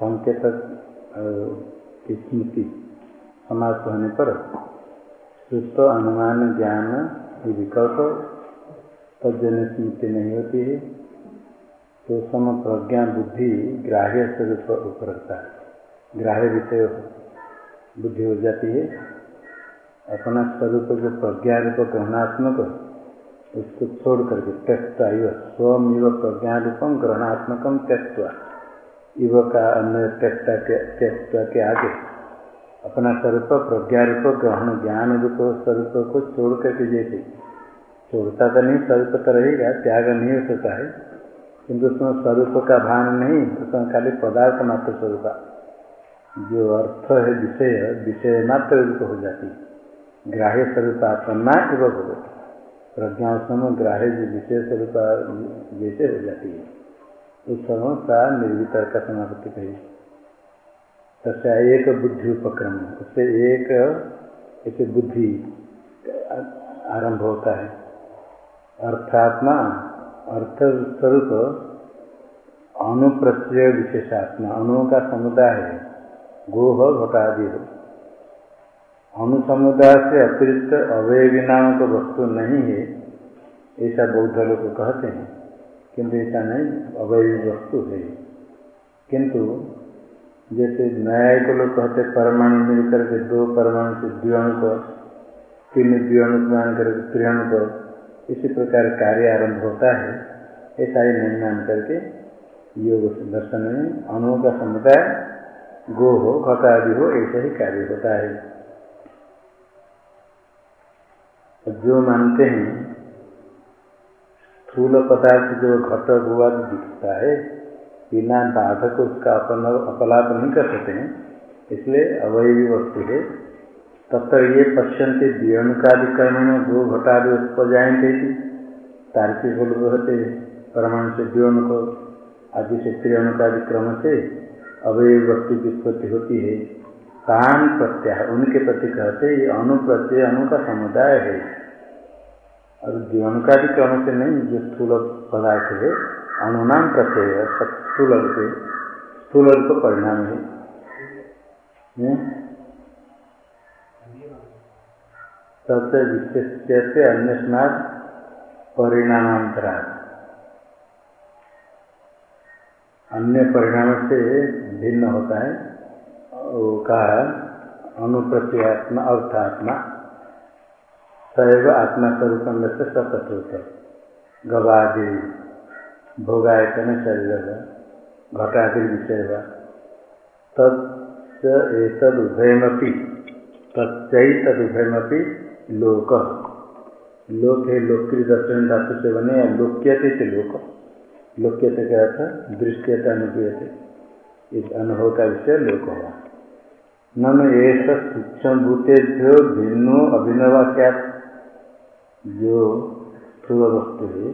संकेत की स्मृति समाप्त होने पर सुस्त अनुमान ज्ञान विकल्प तजन स्मृति नहीं होती है। तो सम प्रज्ञा बुद्धि ग्राह्य स्वरूप ऊपर रखता है। ग्राह्य विषय बुद्धि हो जाती है। अपना स्वरूप जो प्रज्ञा रूप ग्रहणात्मक, उसको छोड़ करके त्यक्ता इव स्वम इव प्रज्ञा रूपम ग्रहणात्मकम त्यक्वा इव का अन्य त्यक्ता के त्यक्ता के आगे अपना स्वरूप प्रज्ञा रूप ग्रहण ज्ञान रूप स्वरूप को छोड़ करके जैसे छोड़ता तो नहीं स्वरूप तो रहेगा त्याग नहीं हो सकता है किंतु उसमें स्वरूप का भान नहीं उसमें खाली पदार्थ मात्र स्वरूप जो अर्थ है विषय विषय मात्र रूप हो जाती ग्राह्य स्वरूप आत्मा एवं भगवती प्रज्ञा समय ग्राह्य जो विषय स्वरूप जैसे हो जाती है समय का निर्वितर का समापत्ति कही। तथा एक बुद्धि उपक्रम उससे एक ऐसे बुद्धि आरंभ होता है। अर्थात्मा, अर्थ स्वरूप, अनुप्रत्यय विशेषात्मा, अणुओं का समुदाय है। गोह घटादि हो। अनुसमुदाय से अतिरिक्त अवयवी नाम का वस्तु नहीं है, ऐसा बौद्ध लोग कहते हैं। किंतु ऐसा नहीं, अवैध वस्तु है। किंतु जैसे न्यायिक लोग कहते परमाणु मिलकर के दो परमाणु से द्विअणु को, तीन द्विअणु मान कर त्रिअणु को, इसी प्रकार कार्य आरंभ होता है। ऐसा ही नहीं मान करके योग दर्शन में अणुओं का समुदाय, गो हो घटादि हो, ऐसा ही कार्य होता है। जो मानते हैं स्थूल पदार्थ जो घट हुआ दिखता है, बिना बाधक उसका अपन अपलाप नहीं कर सकते हैं। इसलिए अवयवी वस्तु है। तब तक ये पश्यंते दियणुकादिकर्म में दो घटादि उत्पजाएँगे थी तार्किक होते परमाणु से द्योण को आदि से त्रियणुकादिक्रम से अवयवी वस्तु की उत्पत्ति होती है। तान प्रत्याह उनके प्रति कहते ये अनु प्रत्यय अनु का समुदाय है। और जीवनकारी क्रम से नहीं, जो स्थूल पदार्थ है, अनुनाम प्रत्यय स्थूल से, स्थूल को परिणाम है। सबसे विशेष से अन्य स्नात परिणामांतरा अन्य परिणाम से भिन्न होता है। वो कहा अनुप्रत्यात्मा अर्थात्मा। सैव आत्मा स्वरूप में से होता है गवादि, भोगायतन शरीर घटादि विषय तद उभयमी तच्चुभयमी लोक। लोक है लोक दर्शन धातु से बने या लोक्यते थे लोक। लोक्यते का अर्थ दृश्यता अनुपीयते इस अनुभव का विषय लोक। हुआ नन एक सूक्ष्म भूतेभ्यो भिन्नो अभिनव क्या जो स्थूल वस्तु है।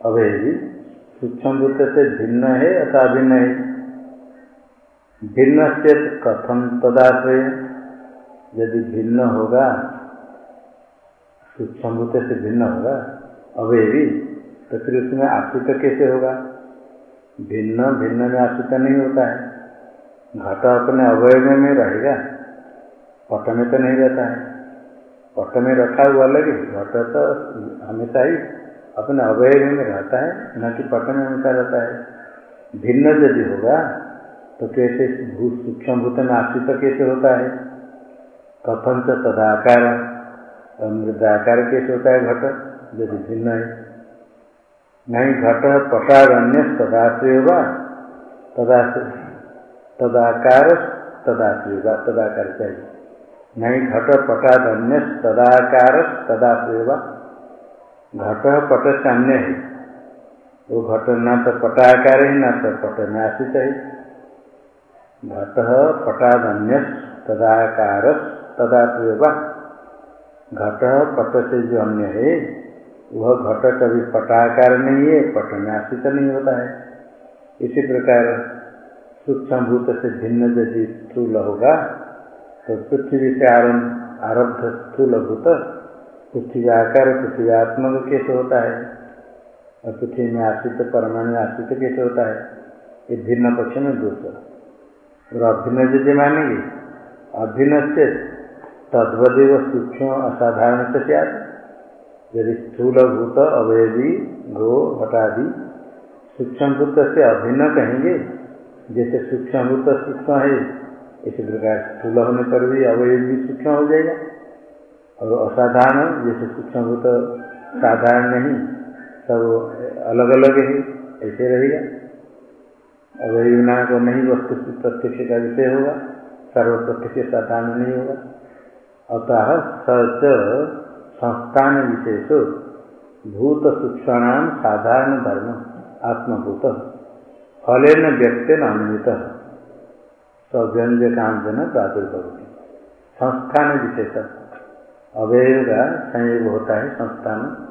अभय सूक्ष्म भूत से भिन्न है अथवा अभिन्न है। भिन्न से कथम तदाश्रय। यदि भिन्न होगा सूक्ष्म भूत से भिन्न होगा अवयवी तो फिर उसमें आश्रित कैसे होगा? भिन्न भिन्न में आश्रित नहीं होता है। घट अपने अवयव में रहेगा, पट में तो नहीं रहता है। पट में रखा हुआ लगे घट तो हमेशा ही अपने अवयव में रहता है, न कि पट में हमेशा रहता है। भिन्न यदि होगा तो कैसे भूत सूक्ष्म भूत में आश्रित कैसे होता है? कथन से तदाकार मृदाकार कैसे होता है घट? यदि भिन्न है। नहीं घट पटार अन्य तदाश्रय होगा तदाश्रय तदाकार तदाश्रय होगा तदाकार चाहिए। नहीं घट पटाद अन्य तदाकार तदाश्रय घट पट से अन्य है वो घट न तो पटाकार ही, न तो पट आश्रित है। घट पटाद अन्य तदाकार तदाश्रय घट पट से जो अन्य है वह घट कभी पटाकार नहीं है पट आश्रित नहीं होता है। इसी प्रकार सूक्ष्म भूत से भिन्न यदि स्थूल होगा तो पृथ्वी से आरंभ आरब्ध स्थूल भूत पृथ्वी आकार, पृथ्वी आत्मक कैसे होता है? और पृथ्वी में आश्रित, परमाणु आश्रित कैसे होता है? ये भिन्न पक्ष में दोष और अभिन्न यदि मानेंगे, अभिन्न से तद्वदेव सूक्ष्म असाधारण से क्या यदि स्थूलभूत, अवयवी, गो, घटादि सूक्ष्मभूत से अभिन्न कहेंगे, जैसे सूक्ष्मभूत सूक्ष्म है इसी प्रकार स्थूल होने पर भी अवयव भी सूक्ष्म हो जाएगा। और असाधारण, जैसे सूक्ष्म हो तो साधारण नहीं, सब अलग अलग है, ऐसे रहेगा। अवयविना को नहीं वस्तु प्रत्यक्ष का विषय होगा सर्व प्रत्यक्ष साधारण नहीं होगा। अतः सच संस्थान विशेष भूत सूक्ष्म साधारण धर्म आत्मभूत। फलन व्यक्त अनुमित सव्यंजकांजन प्रादुर्भवती। संस्थान विशेष। अवयव का संयोग होता है संस्थान।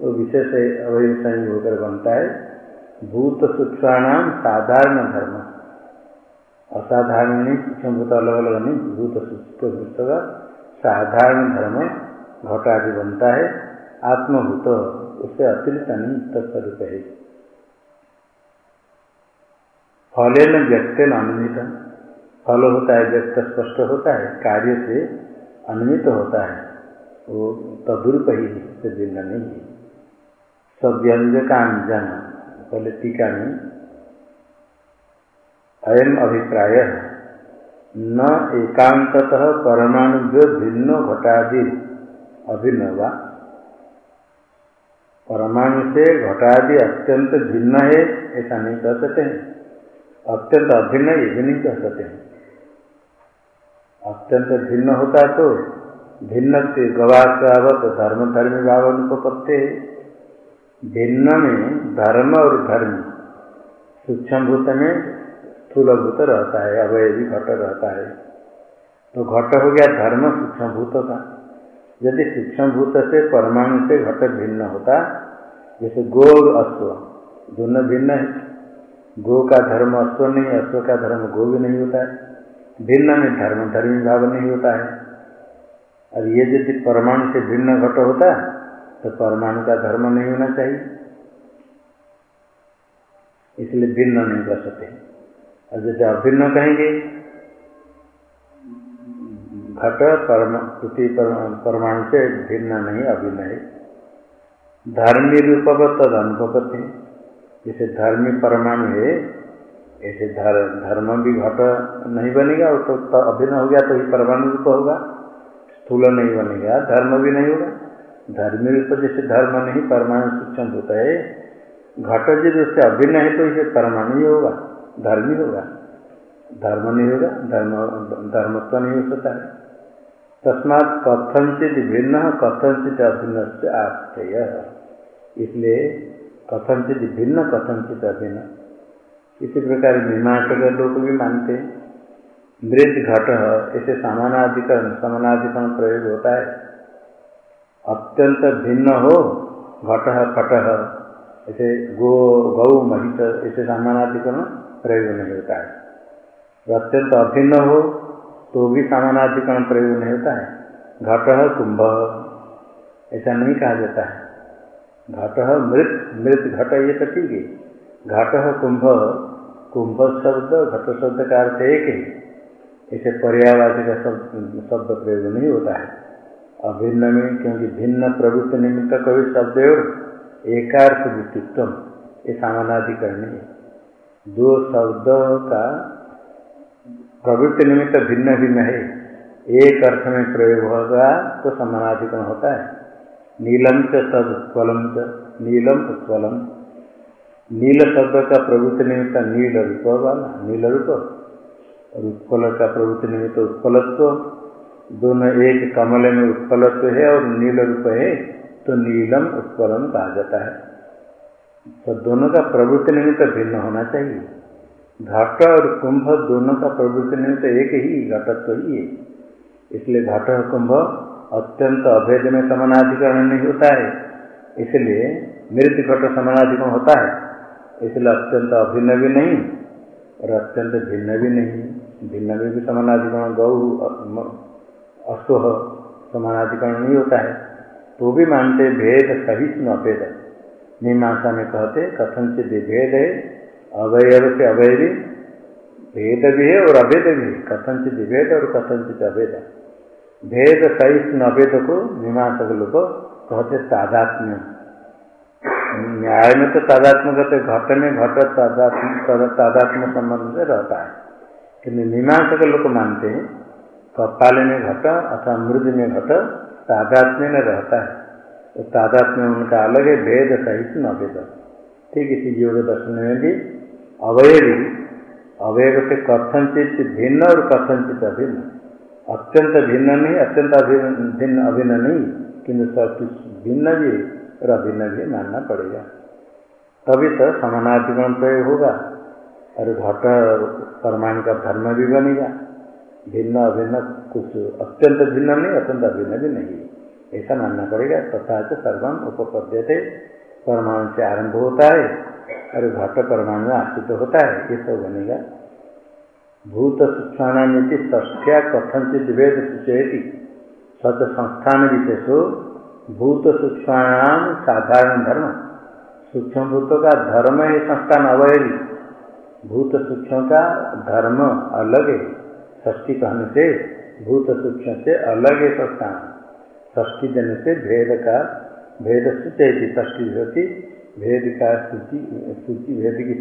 वो विशेष अवयव संयोग होकर बनता है। भूत सूक्ष्म साधारण धर्म। असाधारण नहीं भूत अलग अलग नहीं भूत सूक्ष्म का साधारण धर्म घटादि बनता है। आत्मभूत, उससे अतिरिक्त नहीं तत्स्वरूप है। फल व्यक्त अनुमित फल होता है व्यक्त स्पष्ट होता है, कार्य से अनुमित होता है, वो तदुरुप ही से भिन्न नहीं है। सव्यंजकांजन पहले टीका में अयम अभिप्राय न एकांततः परमाणु भिन्न घटादि अभिन्न परमाणु से घटादि अत्यंत भिन्न है, ऐसा नहीं कह सकते हैं। अत्यंत अभिन्न ये भी नहीं कह सकते हैं। अत्यंत भिन्न होता तो भिन्न से गवावत धर्म धर्म भाव अनुपत्ति भिन्न में धर्म और धर्म सूक्ष्म भूत में स्थूल भूत रहता है, अवय भी घट रहता है। तो घट हो गया धर्म सूक्ष्म भूत का यदि सूक्ष्म भूत से परमाणु से घट भिन्न होता, जैसे गो अश्व, दोनों भिन्न है। गो का धर्म अश्व नहीं, अश्व का धर्म गो भी नहीं होता है। भिन्न में धर्म, धर्मी भाव नहीं होता है। और ये यदि परमाणु से भिन्न घट होता तो परमाणु का धर्म नहीं होना चाहिए। इसलिए भिन्न नहीं कर सकते। और जैसे अभिन्न कहेंगे, घट परम पृथ्वी परमाणु से भिन्न नहीं, अभिन्न है। धर्मी रूपवत तद अनुपत्ति जैसे धर्मी परमाणु है ऐसे धर्म भी घट नहीं बनेगा और तो अभिन्न हो गया तो ही परमाणु रूप होगा। स्थूल नहीं बनेगा, धर्म भी नहीं होगा। धर्म रूप जैसे धर्म नहीं, परमाणु सूक्ष्म होता है। घट यदि उससे अभिन्न है तो इसे परमाणु ही होगा, धर्म ही होगा। धर्म नहीं होगा, धर्म, धर्मत्व तो नहीं हो सकता है। तस्मात कथनचित भिन्न कथनचित अभिन्न से आश्चर्य इसलिए कथनचित भिन्न कथनचित अभिन्न। इसी प्रकार मीमांसक लोग भी मानते हैं। मृत घट ऐसे समानाधिकरण समानाधिकरण प्रयोग होता है। अत्यंत भिन्न हो, घट पट ऐसे गो, गौ, महित ऐसे सामानाधिकरण प्रयोग नहीं होता है। अत्यंत अभिन्न हो तो भी सामानाधिकरण प्रयोग नहीं होता है। घट कुंभ ऐसा नहीं कहा जाता है। घट मृत मृत घट, ये तो ठीक है। घट कुंभ कुंभ शब्द घट शब्द का अर्थ एक है। ऐसे पर्यावाची का शब्द शब्द प्रयोग नहीं होता है। अभिन्न में, क्योंकि भिन्न प्रवृत्ति निमित्त कभी शब्द और एकार्थ वित्तित्व ये सामानाधिकरण है। दो शब्द का प्रवृत्ति निमित्त भिन्न भिन्न है। एक अर्थ में प्रयोग होगा तो समानाधिकरण होता है। नीलम च च, नीलम उत्पलम। नील शब्द का प्रवृत्ति निमित्त नील रूप वाला, नील रूप। और उत्पल का प्रवृत्ति निमित्त उत्पलत्व दोनों एक कमल में उत्पलत्व है और नील रूप है तो नीलम उत्पलम कहा जाता है। तो दोनों का प्रवृत्ति निमित्त भिन्न होना चाहिए। घट और कुंभ दोनों का प्रवृत्ति निमित्त एक ही, घटत्व ही है। इसलिए घट और कुंभ अत्यंत अभेद में समानाधिकरण नहीं होता है। इसलिए मृत घट समानाधिकरण होता है। इसलिए अत्यंत अभिन्न भी नहीं और अत्यंत भिन्न भी नहीं। भिन्न में भी समानाधिकरण गौ असोह समानाधिकरण नहीं होता है। तो भी मानते भेद सहिष्णु अभेद। मीमांसा में कहते, कथन से भेद है अवयव से अवयवी भेद भी है और अभेद भी है। कथनचित भेद और कथनचित अभेद। भेद सहित अभेद को मीमांसक लोग कहते तादात्म्य न्याय में तो तादात्म्य कहते घट में घट तादात्म्य तादात्म्य संबंध से रहता है। किन्तु मीमांसक लोग मानते हैं कपाल में घट अथवा मृद में घट तादात्म्य में रहता है। तो तादात्म्य उनका अलग है, भेद सहित न भेद। ठीक इसी योग दर्शन में भी अवयवी अवयव से कथनचित भिन्न और कथनचित अभिन्न। अत्यंत भिन्न नहीं, अत्यंत भिन्न अभिन्न नहीं किन्तु सब कुछ भिन्न भी और अभिन्न भी मानना पड़ेगा। तभी तो समानाधिकरण प्रयोग होगा और घट परमाणु का धर्म भी बनेगा। भिन्न अभिन्न कुछ अत्यंत भिन्न नहीं, अत्यंत अभिन्न भी नहीं। ऐसा मानना पड़ेगा। तथा तो सर्वम उपपद्य थे परमाणु से आरंभ होता है और घट परमाणु में आश्रित होता है। ये सब बनेगा। भूत सूक्ष्मी ष्ठ्या कथनचित वेद सूचयती। सत संस्थान विशेषो भूत सूक्ष्म साधारण धर्म। सूक्ष्म भूतों का धर्म है संस्थान अवयवी भूत सूक्ष्म का धर्म अलग है। ष्ठी कहने से भूत सूक्ष्म से अलग है संस्थान ष्ठी देने से भेद का, भेद सूचयती ष्ठी होती भेद का सूची सूची, भेद की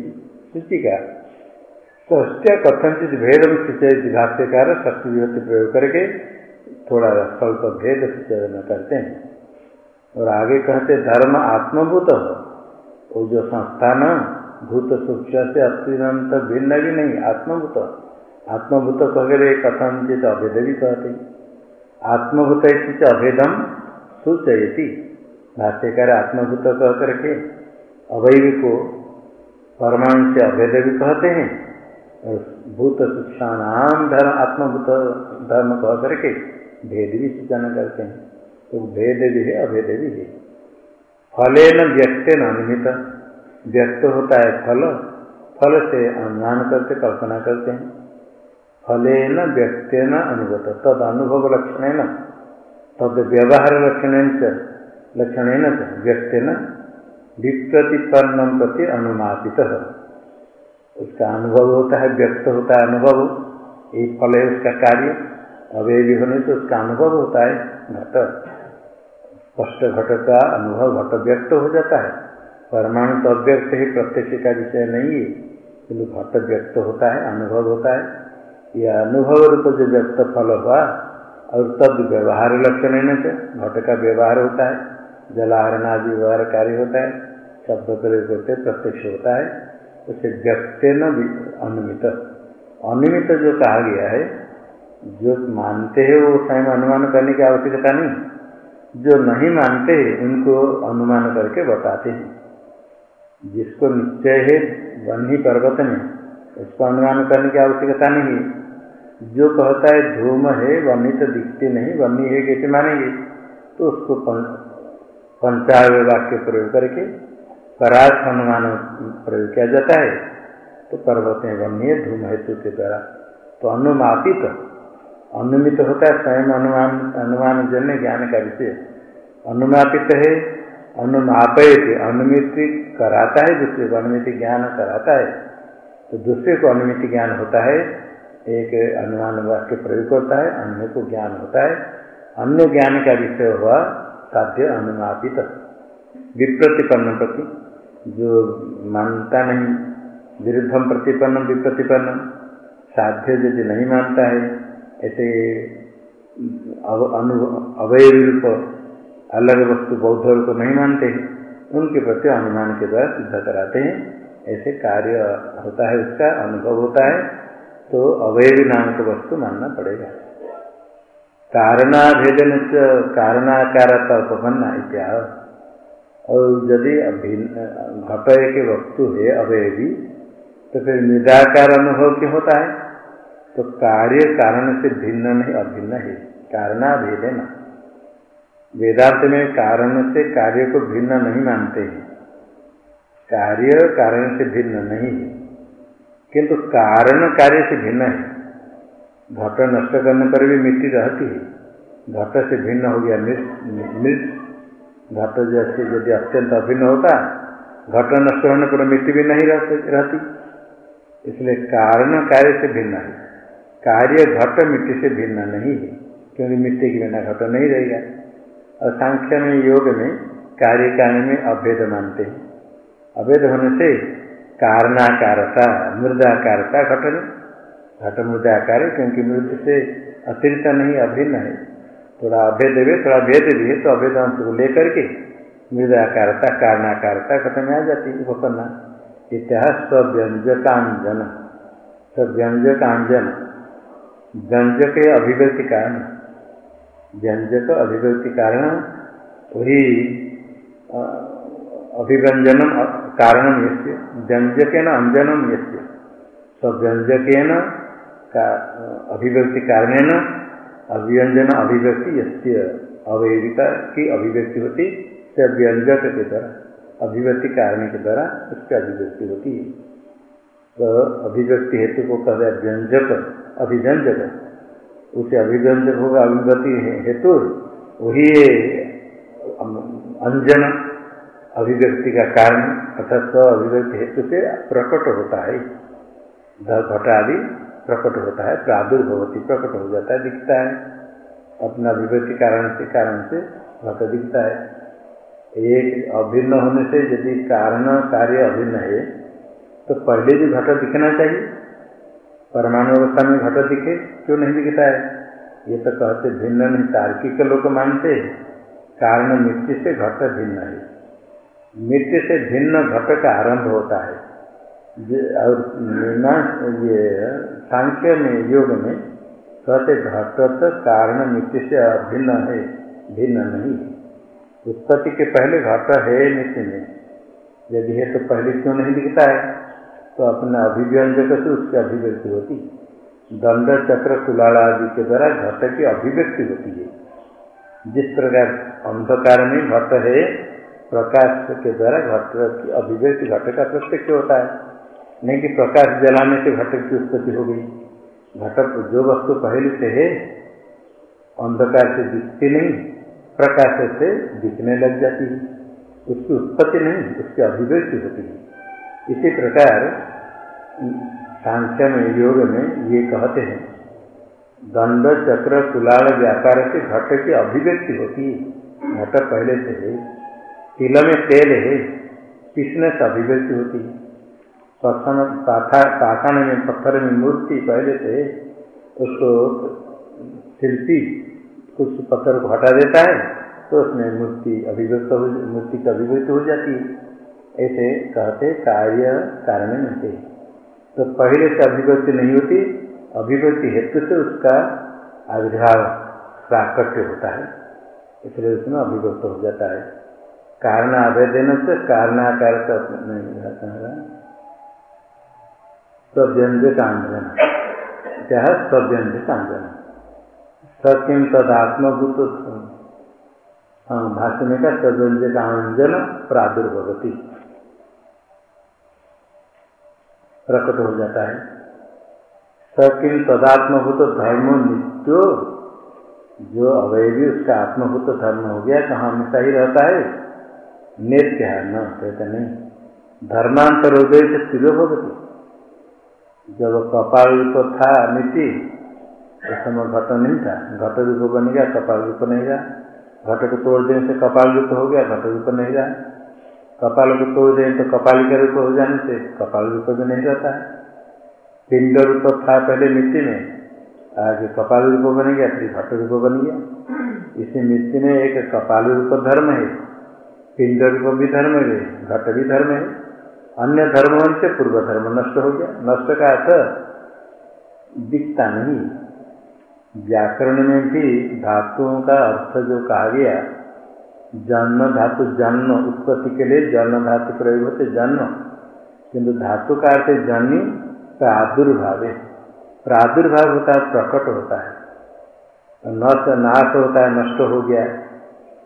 सूची का। ष्टिया कथनचित भेद में सूचयती भाष्यकार विभक्ति प्रयोग करके थोड़ा स्वल्प भेद सूचना करते हैं। और आगे कहते, धर्म आत्मभूत हो। वो जो संस्थान भूत सूक्ष्म से अत्यंत भिन्न भी नहीं, आत्मभूत आत्मभूत कहे कथनचित अभेद भी कहते आत्मभूत अभेदम सूचयती। भाष्यकार आत्मभूत कह करके अवैव को परमाणु से अभेद भी कहते हैं। और भूत नाम धर्म, आत्मभूत धर्म कह करके भेद भी सूचना करते हैं। तो भेद भी है, अभेद भी है। फले न व्यक्त न अनुमित व्यक्त होता है फल फल से अनुमान करते, कल्पना करते हैं। फले न व्यक्त न अनुगत, तद अनुभव लक्षण है न। तद व्यवहार लक्षण लक्षण है न व्यक्त न। विप्रतिपन्न प्रति अनुमापित। उसका अनुभव होता है व्यक्त होता है अनुभव। एक फल है उसका कार्य अवयवी होने से उसका अनुभव होता है घट स्पष्ट घट का अनुभव घट व्यक्त हो जाता है। परमाणु तो अव्यक्त ही, प्रत्यक्ष का विषय नहीं है, किंतु घट व्यक्त होता है, अनुभव होता है। यह अनुभव रूप जो व्यक्त फल हुआ, और तब व्यवहार लक्षण है घट का व्यवहार होता है, जलाहरण आदि व्यवहार कार्य होता है, शब्द प्रयोग करते प्रत्यक्ष होता है, उसे व्यक्त न अनुमित। अनुमित जो कहा गया है, जो मानते हैं वो स्वयं अनुमान करने की आवश्यकता नहीं जो नहीं मानते उनको अनुमान करके बताते हैं। जिसको निश्चय है वन्नी पर्वत में, उसको अनुमान करने की आवश्यकता नहीं है। जो कहता है, धूम है वन्नी तो दिखते नहीं वन्नी है, कैसे मानेंगे? तो उसको पंचावय वाक्य प्रयोग करके परार्थ अनुमान प्रयोग किया जाता है। तो पर्वत में बनिए धूम हेतु के द्वारा। तो अनुमापित अनुमित होता है स्वयं अनुमान अनुमान जन्य ज्ञान का विषय अनुमापित है अनुमापित अनुमित कराता है, दूसरे को अनुमित ज्ञान कराता है। तो दूसरे को अनुमित ज्ञान होता है, एक अनुमान वाक्य प्रयोग करता है, अन्य को ज्ञान होता है। अन्य ज्ञान का विषय हुआ, साध्य अनुमापित। विप्रतिपन्न प्रति। जो मानता नहीं, विरुद्धम प्रतिपन्न विप्रतिपन्न साध्य यदि नहीं मानता है ऐसे अवय रूप अलग वस्तु बौद्ध को नहीं मानते हैं। उनके प्रति अनुमान के द्वारा सिद्ध कराते हैं। ऐसे कार्य होता है, उसका अनुभव होता है तो अवयवी नाम वस्तु मानना पड़ेगा। कारणाभेदन से कारणाकारता उपपन्ना इत्याह और यदि घट के वस्तु है अवयवी तो फिर निराकार अनुभव क्यों होता है? तो कार्य कारण से भिन्न नहीं, अभिन्न है। कारणाभेद है ना। वेदांत में कारण से कार्य को भिन्न नहीं मानते हैं। कार्य कारण से भिन्न नहीं है। किंतु कारण कार्य से भिन्न है। घट नष्ट करने पर भी मिट्टी रहती है। घट से भिन्न हो गया मृत घट जैसे यदि अत्यंत अभिन्न होता, घट नष्ट होने पर मिट्टी भी नहीं रहती। इसलिए कारण कार्य से भिन्न है। कार्य घट मिट्टी से भिन्न नहीं है, क्योंकि मिट्टी के बिना घट नहीं रहेगा। और सांख्य में योग में कार्य कारण में अभेद मानते हैं। अभेद होने से कारणाकारता, मृदाकारता घट में घट मृदाकार है, क्योंकि मृद से अतिरिक्त नहीं, अभिन्न है। थोड़ा अभेद भी थोड़ा भेद भी है तो अभेद अंश को लेकर के मृदाकारता, कारणाकारता घट में आ जाती है उपन्ना इतिहास स्व्यंजकांजन। स्व्यंजकांजन। व्यंजक अभिव्यक्ति कारण। व्यंजक अभिव्यक्ति कारण, वही अभिव्यंजनम कारणम यस्य व्यंजक अंजनम यस्य। स्व्यंजक का, अभिव्यक्ति कारण अभिव्यंजन अभिव्यक्ति यस्य। अवैविका की अभिव्यक्ति होती, से व्यंजक के द्वारा, अभिव्यक्ति कारण के द्वारा उसकी अभिव्यक्ति होती। है तो अभिव्यक्ति हेतु को कह व्यंजक। अभिव्यंजक उसे अभिव्यंजक होगा अभिव्यक्ति हेतु वही अंजन अभिव्यक्ति का कारण अर्थात स्व अभिव्यक्ति हेतु से प्रकट होता है। घट आदि प्रकट होता है, प्रादुर्भवती प्रकट हो जाता है, दिखता है। अपना अभिव्यक्ति कारण से कारण से घट दिखता है। एक अभिन्न होने से यदि कारण, कार्य अभिन्न है तो पहले भी घट दिखना चाहिए। परमाणु अवस्था में घट दिखे, क्यों नहीं दिखता है? ये तो कहते भिन्न नहीं, तार्किक लोग मानते कारण मृत्यु से घट भिन्न है। मिट्टी से भिन्न घट का आरंभ होता है। और ये सांख्य में, योग में कहते घट तो कारण मिट्टी से भिन्न है, भिन्न नहीं उत्पत्ति के पहले घट है नित्य में। यदि है तो पहले क्यों नहीं दिखता है? तो अपने अभिव्यंजक से उसकी अभिव्यक्ति होती दंड, चक्र, कुलाल आदि के द्वारा घट की अभिव्यक्ति होती है। जिस प्रकार अंधकार में घट है, प्रकाश के द्वारा घट की अभिव्यक्ति, घट का प्रत्यक्ष होता है। नहीं कि प्रकाश जलाने से घट की उत्पत्ति हो गई। घट जो वस्तु पहले से है, अंधकार से दिखती नहीं, प्रकाश से दिखने लग जाती है। उसकी उत्पत्ति नहीं, उसकी अभिव्यक्ति होती है। इसी प्रकार सांख्य में योग में ये कहते हैं, दंड चक्र कुलाल व्यापार से घट की अभिव्यक्ति होती है। घट पहले से है, तिल में तेल है पिछले से अभिव्यक्ति होती है? पाषाण में, पत्थर में मूर्ति पहले से उसको शिल्पी कुछ पत्थर को हटा देता है तो उसमें मूर्ति अभिव्यक्त हो, मूर्ति की अभिव्यक्ति हो जाती है। ऐसे कहते कार्य कारण नहीं तो पहले से अभिव्यक्ति नहीं होती, अभिव्यक्ति हेतु से उसका आविर्भाव प्राकट्य होता है। इसलिए उसमें अभिव्यक्त हो जाता है। कारण आवेदन से कारणाकार का नहीं रहता है स्वव्यंजकांजन क्या है? स्वव्यंजकांजन सत्यम तदात्मभूत हाँ का स्वव्यंजकांजन प्रादुर्भवती। प्रकट हो जाता है। सकिन तदात्मभूत धर्म नित्यो, जो अवयवी उसका आत्मभूत धर्म हो गया, कहाँ हमेशा ही रहता है। नित्य है, न कहते नहीं। धर्मांतर से स्थिर भगती जब कपाल रूप था मिट्टी उस समय घट नहीं था। घट रूप बन गया कपाल रूप नहीं रहा घट को तोड़ देने से कपाल रूप हो गया, घट रूप नहीं रहा कपाल रूप हो जाए तो कपाल के रूप हो जाने से कपाल रूप भी नहीं रहता है। पिंड रूप था पहले मिट्टी में, आज कपाल रूप बन गया, फिर घट रूप बन गया। इसी मिट्टी में एक कपाल रूप धर्म है। पिंड रूप भी धर्म है, घट भी धर्म है। अन्य धर्म से पूर्व धर्म नष्ट हो गया। नष्ट का अर्थ दिखता नहीं। व्याकरण में भी धातुओं का अर्थ जो कहा गया जन्म धातु जन्म, उत्पत्ति के लिए जन्म धातु प्रयोग होते जन्म। किंतु धातु का अर्थ जन्म प्रादुर्भाव। प्रादुर्भाव होता है, प्रकट होता है। नष्ट, नाश होता है, नष्ट हो गया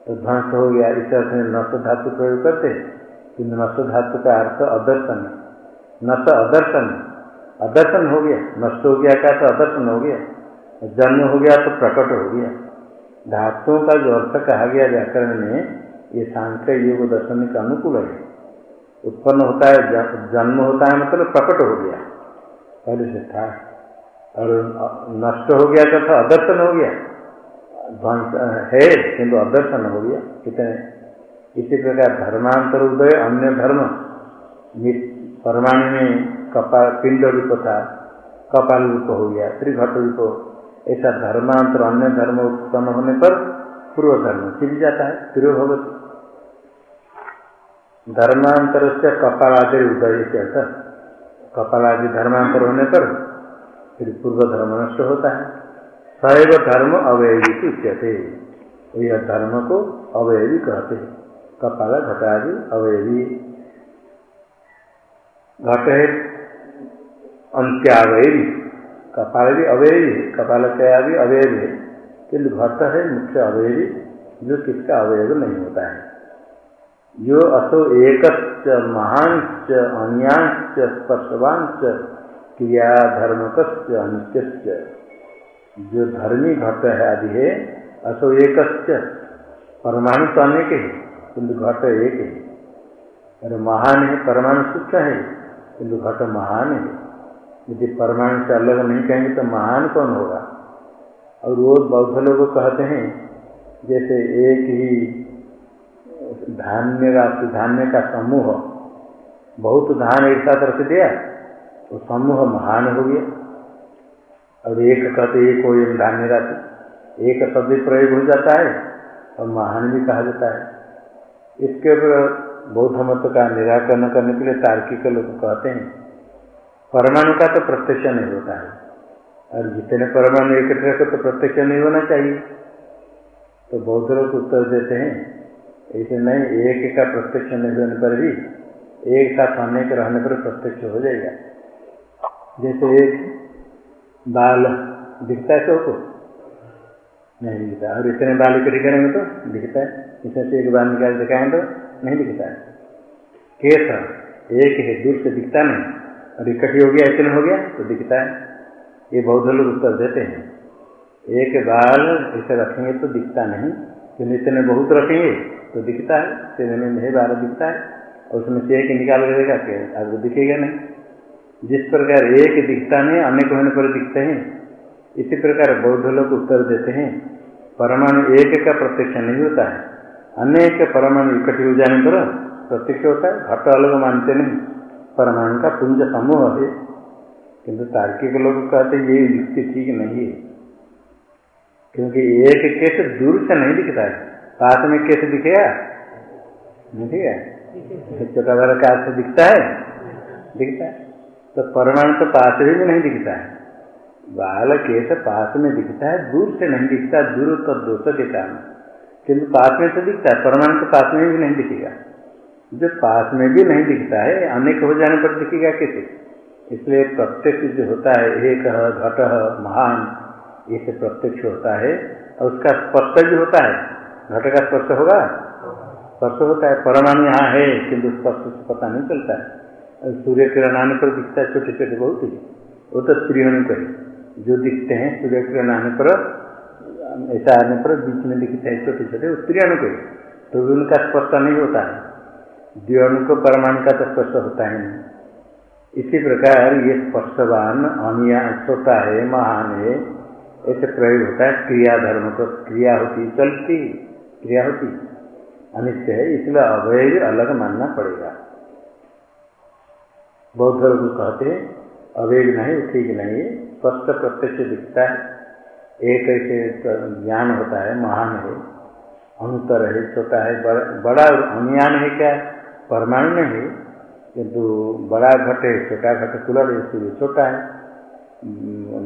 तो ध्वंस हो गया, इस अर्थ में नष्ट धातु प्रयोग करते किंतु नष्ट धातु का अर्थ अदर्शन नष्ट अदर्शन अदर्शन हो गया, नष्ट हो गया क्या तो अदर्शन हो गया। जन्म हो गया तो प्रकट हो गया। धातुओं का जो अर्थ कहा गया व्याकरण में, ये सांख्य योग दर्शन के अनुकूल है। उत्पन्न होता है जन्म होता है मतलब प्रकट हो गया। पहले से था। और नष्ट हो गया तो था अदर्शन हो गया। ध्वंस, है, किंतु अदर्शन हो गया। कितने इसी प्रकार धर्मांतर उदय, अन्य धर्म। परमाणु में कपाल पिंड रूप था कपाल रूप हो गया त्रिघट रूप ऐसा धर्मांतर, अन्य धर्म उत्पन्न होने पर पूर्व धर्म छिप जाता है फिर भगवती धर्मांतर से कपालादि उदय से कपालादि धर्मांतर होने पर फिर पूर्व धर्म नष्ट होता है। सैव धर्म अवयवी उच्यते यह धर्म को अवयवी कहते हैं। कपाल घटादि अवयवी घट है अंत्यावयवी कपाल भी अवैध है कपाल क्या भी अवयवी है किंतु घट है मुख्य अवयवी जो किसका अवयव नहीं होता है। जो असो एक महांच अन्यांच स्पर्शवांच क्रिया धर्मक अनित्य जो धर्मी घट है आदि है, असो एक परमाणु तो अनेक है, किंतु घट एक है। महान है, परमाणु सूक्ष्म है, किंतु घट महान है। यदि परमाणु से अलग नहीं कहेंगे तो महान कौन होगा? और वो बौद्ध लोग कहते हैं, जैसे एक ही धान्य राशि धान्य का समूह, बहुत धान एक साथ रख दिया तो समूह महान हो गया। और एक कहते एक हो एक धान्य राशि एक शब्द प्रयोग हो जाता है और महान भी कहा जाता है। इसके ऊपर बौद्ध मत का निराकरण करने के लिए तार्किक लोग कहते हैं परमाणु का तो प्रत्यक्ष नहीं होता है। और जितने परमाणु एक रखे तो प्रत्यक्ष नहीं होना चाहिए। तो बौद्ध लोग उत्तर देते हैं, ऐसे नहीं, एक का प्रत्यक्ष नहीं होने पर भी एक साथ अनेक रहने पर प्रत्यक्ष हो जाएगा। जैसे एक बाल दिखता है सबको? नहीं दिखता। और इतने बाल इकट्ठे करेंगे तो दिखता है। इसमें से एक बाल निकाल दिखाएँ तो नहीं दिखता है। केस एक है दूर से दिखता नहीं। और इकट्ठी हो गया इतने हो गया तो दिखता है। ये बौद्ध लोग उत्तर देते हैं। एक बाल ऐसे रखेंगे तो दिखता नहीं फिर इतने बहुत रखेंगे तो दिखता है। तेरे में नहीं बारह दिखता है, और उसमें से एक निकाल करेगा क्या आपको दिखेगा नहीं। जिस प्रकार एक दिखता नहीं, अनेक होने पर दिखते हैं। इसी प्रकार बौद्ध लोग उत्तर देते हैं। परमाणु एक का प्रत्यक्ष नहीं होता है। अनेक परमाणु इकट्ठे हो जाने पर प्रत्यक्ष होता है। घट अलग मानते नहीं। परमाणु का पुंज समूह है। किंतु तार्किक लोग कहते ये युक्ति ठीक नहीं है। क्योंकि एक कैसे दूर से नहीं दिखता है। पास में कैसे दिखेगा नहीं ठीक है छोटा बड़ा से दिखता है। दिखता है। तो परमाणु तो पास भी नहीं दिखता है। बाल केस पास में दिखता है, दूर से नहीं दिखता, दूर तो दोष के कारण किंतु पास में तो दिखता है, परमाणु तो पास में भी नहीं दिखेगा। जो पास में भी नहीं दिखता है, अनेक हो जाने पर दिखेगा कैसे? इसलिए प्रत्यक्ष जो होता है, एक घट महान, ये से प्रत्यक्ष होता है, और उसका स्पर्श भी होता है। घट का स्पर्श होगा? स्पर्श होता है परमाणु यहाँ है, किंतु स्पर्श से पता नहीं चलता है। सूर्य किरण आने पर दिखता है, छोटे छोटे बहुत ही। वो तो को है जो दिखते हैं, सूर्य किरण आने पर, ऐसा आने पर बीच में दिखता है, छोटे छोटे, वो स्त्रियों को। तो भी उनका स्पर्श नहीं होता है। द्विअणु को परमाणु का तो स्पर्श होता ही नहीं। इसी प्रकार ये स्पर्शवान, अनिया, छोटा है, महान है, ऐसे प्रयोग होता है, क्रिया धर्म को, क्रिया होती, चलती, क्रिया होती। अनिश्चय है इसलिए अवय अलग मानना पड़ेगा। बौद्ध लोग कहते हैं, अवैध नहीं, ठीक नहीं है, स्पष्ट प्रत्यक्ष दिखता है। एक ऐसे ज्ञान होता है, महान है अंतर है, छोटा है, बड़ा अनुयान है क्या? परमाणु नहीं है किंतु बड़ा घट है छोटा घट, कुलर है इसलिए छोटा है।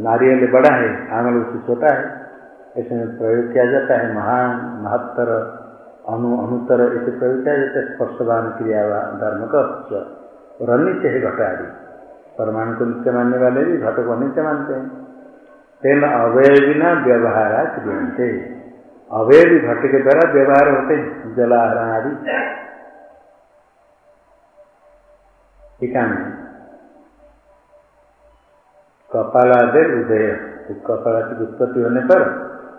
नारियल बड़ा है आंगल उससे छोटा है। इसमें प्रयोग किया जाता है, महान, महत्तर, अनु, अनुतर इसे प्रयोग किया जाता है, स्पर्शवान क्रिया धर्म का और अनित्य है घट आदि। परमाणु को नित्य मानने वाले भी घट को अनित्य मानते हैं। तेन अवय बिना व्यवहार क्रियंते अवय भी घट के द्वारा व्यवहार होते हैं जलाहरण आदि। टीका में कपालादे उदय कपाला की उत्पत्ति होने पर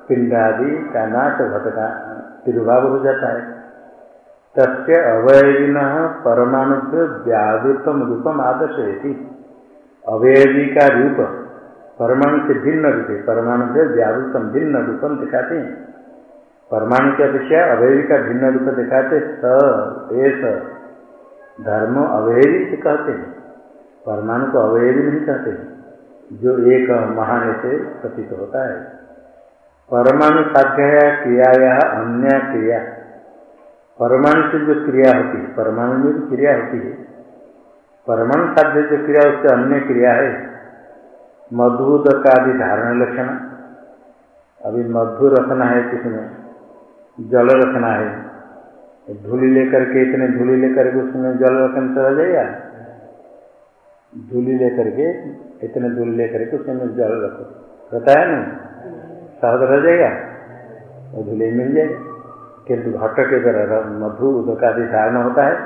पिंड आदि का नाश घट का तिरुभाव हो जाता है तस्य अवयविन परमाणु व्यावृतम रूपम आदर्श है अवयवी का रूप परमाणु से भिन्न रूप है परमाणु से व्यावृतम भिन्न रूपम दिखाते हैं परमाणु की अपेक्षा अवयवी का भिन्न रूप दिखाते स धर्म अवयवी से कहते हैं। परमाणु को अवैध नहीं कहते जो एक महान से प्रतीत होता है। परमाणु साध्य क्रिया या अन्य क्रिया। परमाणु से जो क्रिया होती है, परमाणु में भी क्रिया होती है। परमाणु साध्य जो क्रिया, उससे अन्य क्रिया है। मधुद का आदि धारण लक्षण। अभी मधु रखना है किसमें जल रखना है। धूली लेकर के इतने धूली लेकर के उसमें जल रखने चला जाएगा धूली लेकर के, इतने धूल लेकर के उसमें जल रखो। रहता है ना सहज रह जाएगा। और धूली मिल जाएगा। किंतु घट के द्वारा मधु उदक आदि धारण होता है,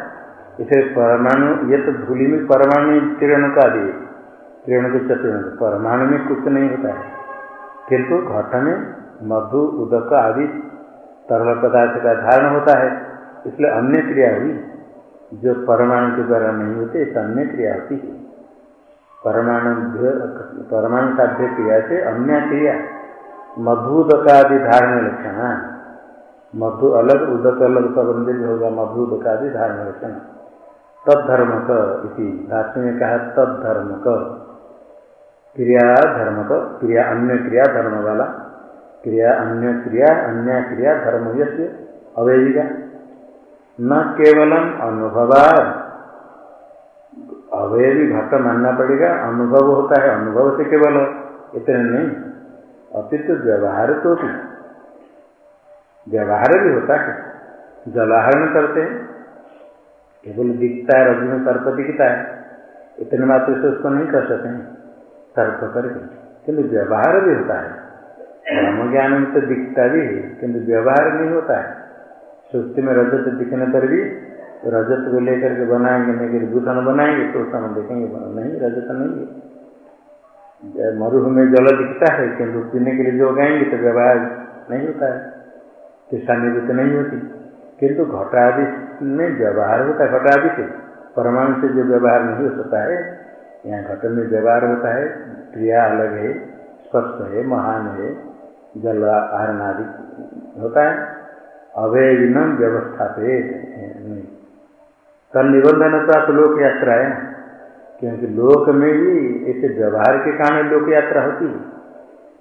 इसे परमाणु, ये तो धूलि में परमाणु तीर्ण का आदि तीर्ण के चतुर्ण परमाणु में कुछ नहीं होता है। किंतु घट में मधु, उदक आदि तरल पदार्थ का धारण होता है। इसलिए अन्य क्रिया हुई। जो परमाणु के द्वारा नहीं होते, इस अन्य क्रिया होती है। परमाणु परमाणु साध्य क्रिया से अन्य क्रिया मधुदकादि धारण लक्षण मधु अलग, उदक अलग संबंधित होगा मधु उदक आदि धारण लक्षण। तद्धर्मक इति। भाष्य में कहा, तद्धर्मक। क्रिया धर्मक, क्रिया अन्य क्रिया धर्म वाला। क्रिया अन्य क्रिया अन्य क्रिया धर्म यस्य अवैधिका न केवलम अनुभवाद। अवैधि घट मानना पड़ेगा, अनुभव होता है, अनुभव से केवल इतने नहीं। अतित व्यवहार तो भी। व्यवहार भी होता है। जलाहरण करते हैं। केवल दिखता है, रजु में सर्प दिखता है। इतने मात्र से उसको नहीं कर सकते सर्प करके किंतु व्यवहार भी होता है। ब्रह्म ज्ञान में तो दिखता भी है, किंतु व्यवहार नहीं होता है। सुस्ति में रजत दिखने पर भी रजत को लेकर के बनाएँगे नहीं भूषण बनाएँगे तो समय देखेंगे नहीं, रजत नहीं है। मरुभ में जल दिखता है, किंतु पीने के लिए जो उगाएँगे तो व्यवहार नहीं होता है। तृष्णा निवृत्ति नहीं होती। किंतु घटादि में व्यवहार होता है, घटादि से परमाणु से जो व्यवहार नहीं हो सकता है, यहाँ घट में व्यवहार होता है। क्रिया अलग है स्पष्ट है, महान है, जल आहरण आदि होता है। अवैविनम व्यवस्था पे कल निबंधन प्राप्त लोक यात्रा है, क्योंकि लोक में भी ऐसे व्यवहार के कारण लोक यात्रा होती है।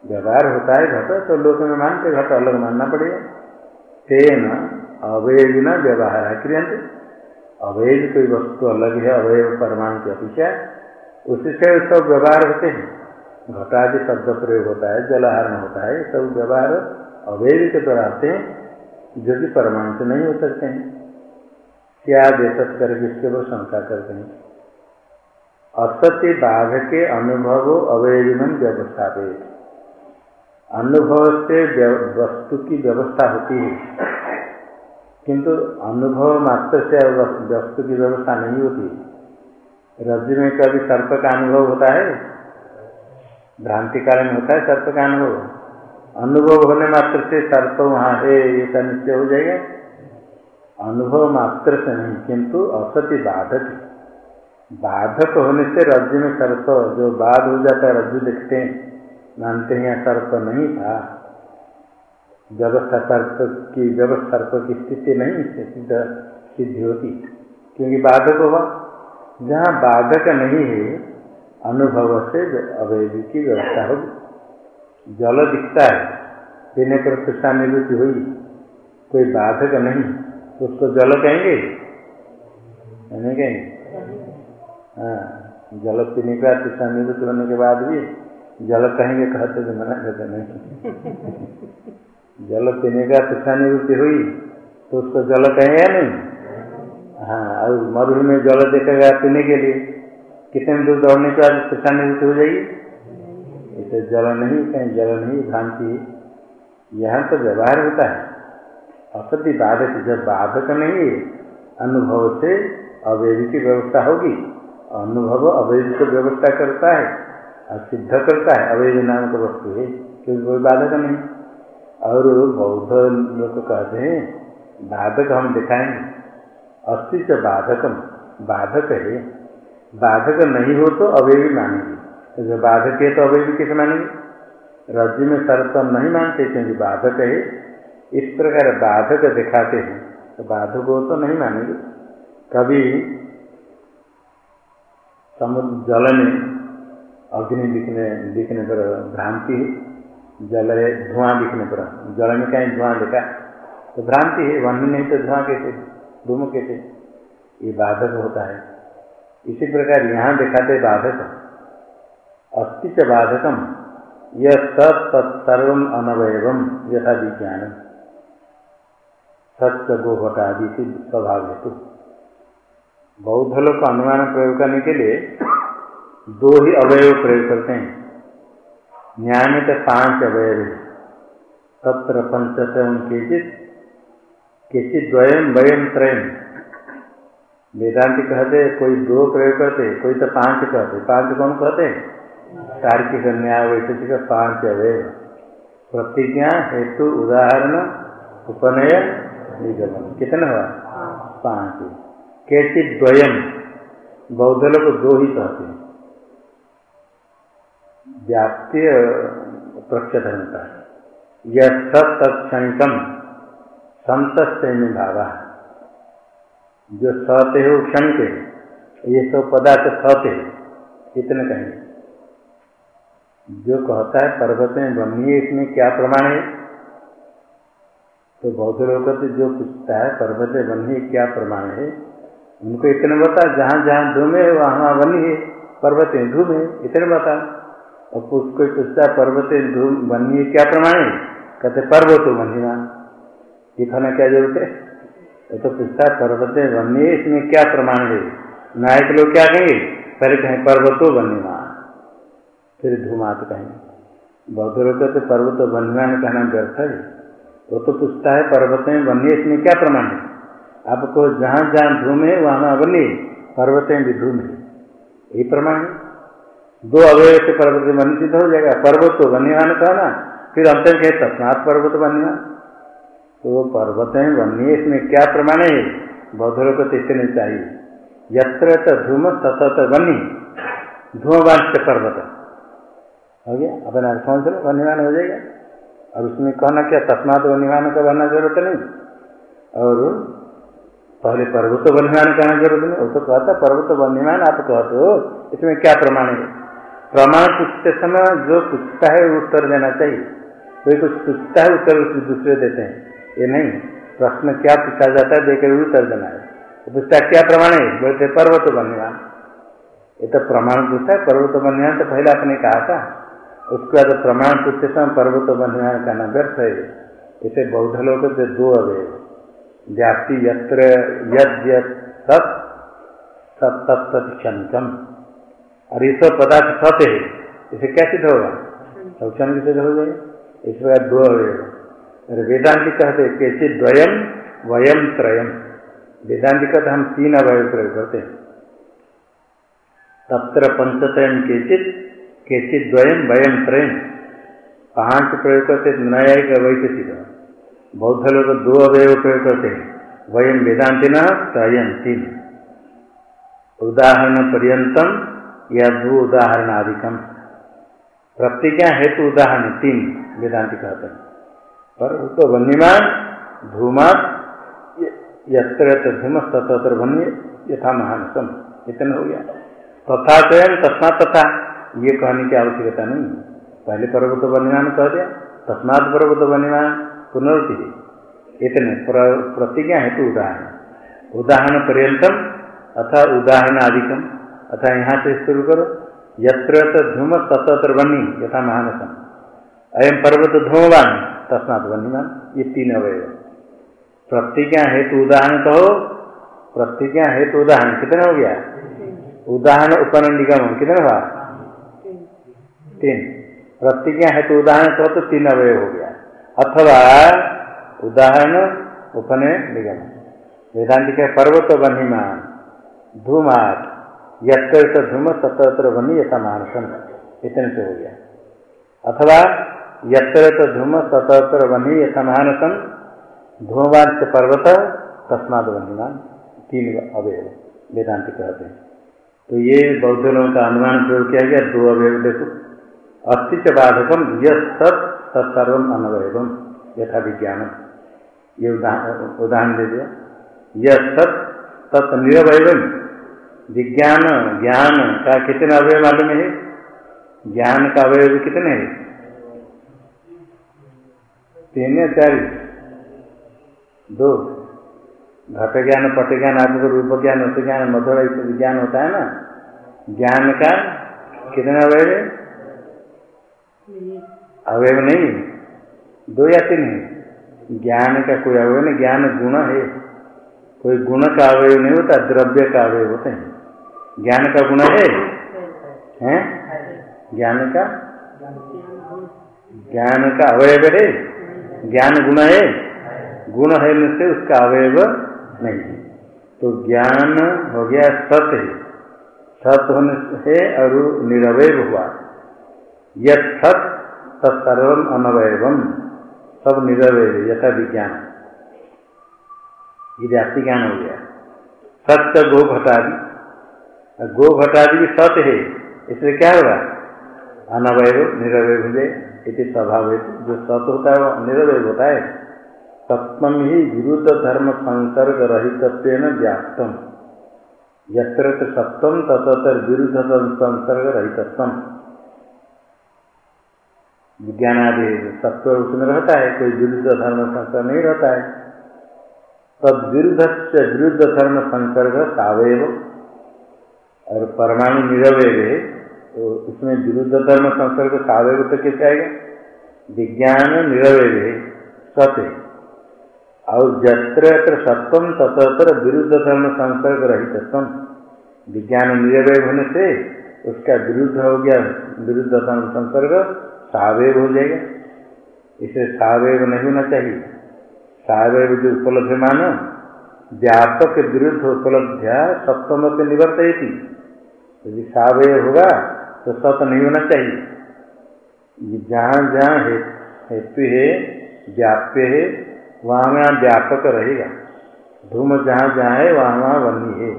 व्यवहार होता है घट तो लोक में मानते घट अलग मानना पड़ेगा। तेन अवयविन व्यवहार है, क्रियंत। अवैध कोई वस्तु अलग है अवयव परमाणु की अपेक्षा, उससे सब व्यवहार होते हैं। घटादि शब्द प्रयोग होता है, जलाहरण होता है सब व्यवहार अवैध के द्वारा होते हैं। जो कि परमाणु से नहीं हो सकते हैं। क्या देशत करके इसके ऊपर शंका करते हैं? असत्य बाघ के अनुभव अवैधन व्यवस्थापित अनुभव से वस्तु की व्यवस्था होती है। किंतु अनुभव मात्र से वस्तु की व्यवस्था नहीं होती। रज्जु में कभी सर्प का अनुभव होता है? भ्रांति में होता है सर्प का अनुभव? अनुभव होने मात्र से सर्प वहाँ है, ये का निश्चय हो जाएगा। अनुभव मात्र से नहीं, किंतु असत्य बाधक बाधक होने से राज्य में सर्प, जो बाध हो जाता है, रज्जु देखते हैं। मानते हैं सर्प नहीं था। व्यवस्था सर्प की, व्यवस्था सर्प की स्थिति नहीं सिद्ध सिद्धि होती क्योंकि बाधक हुआ। जहाँ बाधक नहीं है, अनुभव से अवैध की व्यवस्था होगी। जल दिखता है पीने पर तृष्णा निवृत्ति हुई, कोई बाधक नहीं तो उसको जल कहेंगे? नहीं कहेंगे? हाँ जल पीने का तृष्णा निवृत्ति होने के बाद भी जल कहेंगे, कहते तो मना करते नहीं। जल पीने का तृष्णा निवृत्ति हुई तो उसको जल कहेंगे या नहीं? हाँ और मरुभ में जल देखेगा पीने के लिए, कितने दूर दौड़ने के बाद तृष्णा निवृत्ति हो जाएगी। इसे जल नहीं कहीं, जल नहीं भ्रांति। यहाँ तो व्यवहार होता है। असत्य बाधक जब बाधक नहीं, अनुभव से अवैध की व्यवस्था होगी। अनुभव अवैध को व्यवस्था करता है और सिद्ध करता है, अवैध नाम का वस्तु है, क्योंकि कोई बाधक नहीं। और बौद्ध लोग कहते हैं बाधक हम दिखाएँगे। अस्तित्व बाधकम, बाधक है। बाधक नहीं हो तो अवैध मानेंगे। तो जो बाधक है तो अवय भी कैसे मानेंगे? राज्य में सर्वतम नहीं मानते क्योंकि बाधक है। इस प्रकार बाधक दिखाते हैं तो बाधक हो तो नहीं मानेंगे। कभी समुद्र जल में अग्नि दिखने दिखने पर भ्रांति है, जल है, धुआँ दिखने पर। जल में कहीं धुआँ दिखा तो भ्रांति है वन नहीं तो धुआँ कैसे, धूम कैसे? ये बाधक होता है। इसी प्रकार यहाँ दिखाते बाधक। अस्थि च बाधकम। यह तत्सर्व अनवयवम यथा विज्ञान सत्य गो आदि से स्वभाव हेतु बौद्ध लोग अनुमान प्रयोग करने के लिए दो ही अवयव प्रयोग करते हैं। न्याय में तो पाँच अवयव है। तत्र पंचतम केचित केचित द्वयम वयम त्रयम वेदांति कहते कोई दो प्रयोग करते, कोई तो पाँच कहते। पाँच कौन कहते तार्किक न्याय वैशिष्ट पाँच अवय प्रतिज्ञा, हेतु, उदाहरण उपनय निगमन। कितना हुआ? पाँच। कैसे द्वयम बौद्ध लोग दो ही कहते हैं। व्याप्तीय प्रक्षधर्मता यह सत्क्षणिकम संतस्तेन भावा। जो सत्य है वो क्षणिक है। ये सब पदार्थ सत्य है। इतने कहेंगे। जो कहता है पर्वत में बनिए इसमें क्या प्रमाण है? तो बौद्ध लोग जो पूछता है पर्वत में बनिए क्या प्रमाण है? उनको इतने बता जहाँ जहाँ धूम है, वहाँ वहाँ बनी है, पर्वत में धूम है, इतने बता और उसको पूछता है, पर्वत में धूम बनिए क्या प्रमाण है? कहते पर्वत बनिमान दिखाना क्या ज़रूरत है? वो तो पूछता है, पर्वत वन्य इसमें क्या प्रमाण है? नायक लोग क्या कहेंगे? पहले कहें, पर्वतो वन्यमान फिर धूमात कहेंगे। बौद्ध लोग कहते पर्वत वन्यमान कहना व्यर्थ है। वो तो पूछता है, पर्वत में वन्य, इसमें क्या प्रमाण है? आपको जहाँ जहाँ धूम है, वहाँ वन्य पर्वत भी धूम है। यही प्रमाण है। दो अवय से पर्वत वन सिद्ध हो जाएगा। पर्वत तो वन्यमान कहना फिर अंतर कहे, तस्मात पर्वत वन्यमान तो पर्वत है वन्य, इसमें क्या प्रमाण है? बौद्ध को इतने चाहिए। यत्र तो धूम सतत वन्य। धूमवान से पर्वत। हो गया। अपना समझ लो वन्यमान हो जाएगा? और उसमें कहना क्या, तस्मात वन्यमान का बनना ज़रूरत नहीं। और पहले पर्वत वन्यमान कहना ज़रूरत नहीं। वो तो कहता पर्वत वन्यमान आप कहते हो, इसमें क्या प्रमाण है? प्रमाण पूछते समय जो पूछता है उत्तर देना चाहिए। कोई कुछ पूछता है, उत्तर दूसरे देते हैं। ये नहीं। प्रश्न क्या पूछा जाता है, देकर उत्तर देना है। तो पूछता क्या प्रमाण है? बोलते पर्वत बन्यमान ये तो प्रमाण पूछता है, पर्वत बन्यमान तो पहले आपने कहा था। उसके बाद प्रमाण पूछते पर्वत बन्यमान का नाम व्यर्थ है। इसे बौद्ध लोग से दो अवय व्याप्ति यत्र यद सत क्षणिकम और ये सब पदार्थ सत्य है। इसे क्या सिद्ध होगा? क्षण सिद्ध हो जाए इस प्रकार दो अवय वेदांति कहते कैसे द्वयम वयम त्रयम वेदांति कहते हम तीन अवय प्रयोग करते हैं। तत्र पंचतयम केचित केचित द्वयम वयम त्रयम पाँच प्रयोग करते न्यायिक वैशिक बौद्ध लोग दो अवय प्रयोग करते हैं वयम वेदांति न त्रयम तीन उदाहरण पर्यतम या दो उदाहरण आदिकम प्रतिज्ञा हेतु उदाहरण तीन वेदांति कहते। हैं पर तो वन्यमान धूमात यत्र धूम तत्र वन्य यथा महानसम। इतना हो गया। तथा चयन तस्मा तथा। ये कहने की आवश्यकता नहीं पहले पर्वत वन्यमान कह दिया, तस्मात पर्वत वन्यमान पुनरुति इतने प्रतिज्ञा हेतु उदाहरण। उदाहरण पर्यतम अथा उदाहरण आदिकम अथा यहाँ से शुरू करो। यत्र धूम तत्र वन्य यथा महानसम। अयम पर्वत धूमवान, तस्मात वन्यमान ये तीन अवय प्रतिज्ञा हेतु उदाहरण कहो, प्रतिज्ञा हेतु उदाहरण कितने हो गया? उदाहरण उपनयन निगम कितने हुआ? तीन। प्रतिज्ञा है तो उदाहरण कहो तो तीन अवय हो गया। अथवा उदाहरण उपनयन निगम। वेदांत के पर्वत वन्यमान धूमात। यत्र धूम तत्र वन्य यथा मानसन इतने से हो गया। अथवा यत्र धूम तत्र बनी यथमानसम धूमवान से पर्वत तस्माद बनीमान तीन अवय वेदांत कहते हैं। तो ये बौद्ध लोगों का अनुमान प्रयोग किया गया। दो अवयव देखो। अस्तित्व बाधकम यह सत तत्सर्व अनवयवम यथा विज्ञान। ये उदाहरण दे दिया। यह तत् विज्ञान, ज्ञान का कितने अवयव मालूम है? ज्ञान का अवयव कितने है? तीन या चार दो। घट ज्ञान पट ज्ञान आदि रूप ज्ञान उस ज्ञान मधुर ज्ञान होता है ना? ज्ञान का कितना अवयव है? अवयव नहीं, दो या तीन है। ज्ञान का कोई अवयव नहीं, ज्ञान गुण है। कोई गुण का अवयव नहीं होता, द्रव्य का अवयव होते हैं। ज्ञान का गुण है? हैं? ज्ञान का? ज्ञान का अवयव है? ज्ञान गुण है? गुण है से उसका अवयव नहीं है। तो ज्ञान हो गया सत है सत होने से और निरवय हुआ। यथ तत्सर्व अनवयवम। सब निरवय, यथा विज्ञान। ये व्याप्ति ज्ञान हो गया। सत्य, गो घटादि गो घटादि भी सत्य है। इसलिए क्या होगा अनवय निरवय भुजे इति स्वभाव जो सत्य होता है, वो निरवय होता है। सप्तम ही विरुद्ध धर्म संसर्ग रहित व्याप्तम। यत्र सप्तम तत्र विरुद्ध संसर्ग रहितत्म विज्ञान आदि सत्व उसमें रहता है, कोई विरुद्ध धर्म संसर्ग नहीं रहता है। तब विरुद्ध से विरुद्ध धर्म संसर्ग सावयव और परमाणु निरवय है तो उसमें विरुद्ध धर्म संसर्ग सावयव तो कैसे आएगा? विज्ञान निरवय है सत्य। और जत्र सत्वम तत्र विरुद्ध धर्म संसर्ग रहित सत्वम विज्ञान निरवय होने से उसका विरुद्ध हो गया विरुद्ध धर्म संसर्ग सावेव हो जाएगा। इसे सावेव नहीं होना चाहिए। सावेव जो उपलब्ध मानो, व्यापक विरुद्ध उपलब्धिया सप्तम से निवर्त थी यदि सावेव होगा तो सत्य नहीं होना चाहिए। जहाँ जहाँ हेतु है, व्याप्य है, वहाँ वहाँ व्यापक रहेगा। धूम जहाँ जहाँ है, वहाँ वहाँ वन्नी है।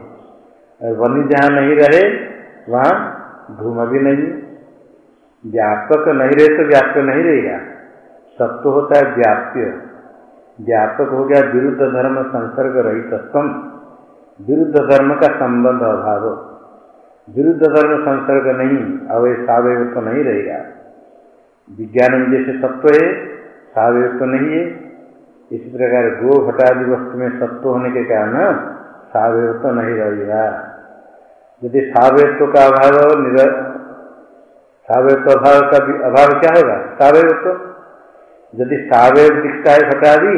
और वन्नी जहाँ नहीं रहे, वहाँ धूम भी नहीं व्यापक नहीं रहे तो व्याप्य नहीं रहेगा। सत्व होता है व्याप्य। व्यापक हो गया विरुद्ध धर्म संसर्ग रही तत्व विरुद्ध धर्म का संबंध अभाव। विरुद्ध धर्म संसर्ग नहीं अवय सावय तो नहीं रहेगा। विज्ञान में जैसे सत्व है सावय तो नहीं है। इसी प्रकार गो घटादि वस्तु में सत्व होने के कारण सावय तो नहीं रहेगा। यदि सावयत्व का अभाव सावय तो अभाव का अभाव क्या होगा? सावय तो यदि सावय दिखता है घटादि